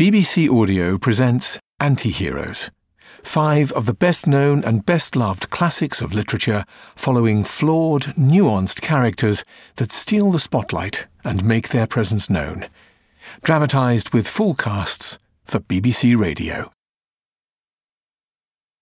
BBC Audio presents Anti-Heroes, five of the best known and best loved classics of literature following flawed, nuanced characters that steal the spotlight and make their presence known. Dramatised with full casts for BBC Radio.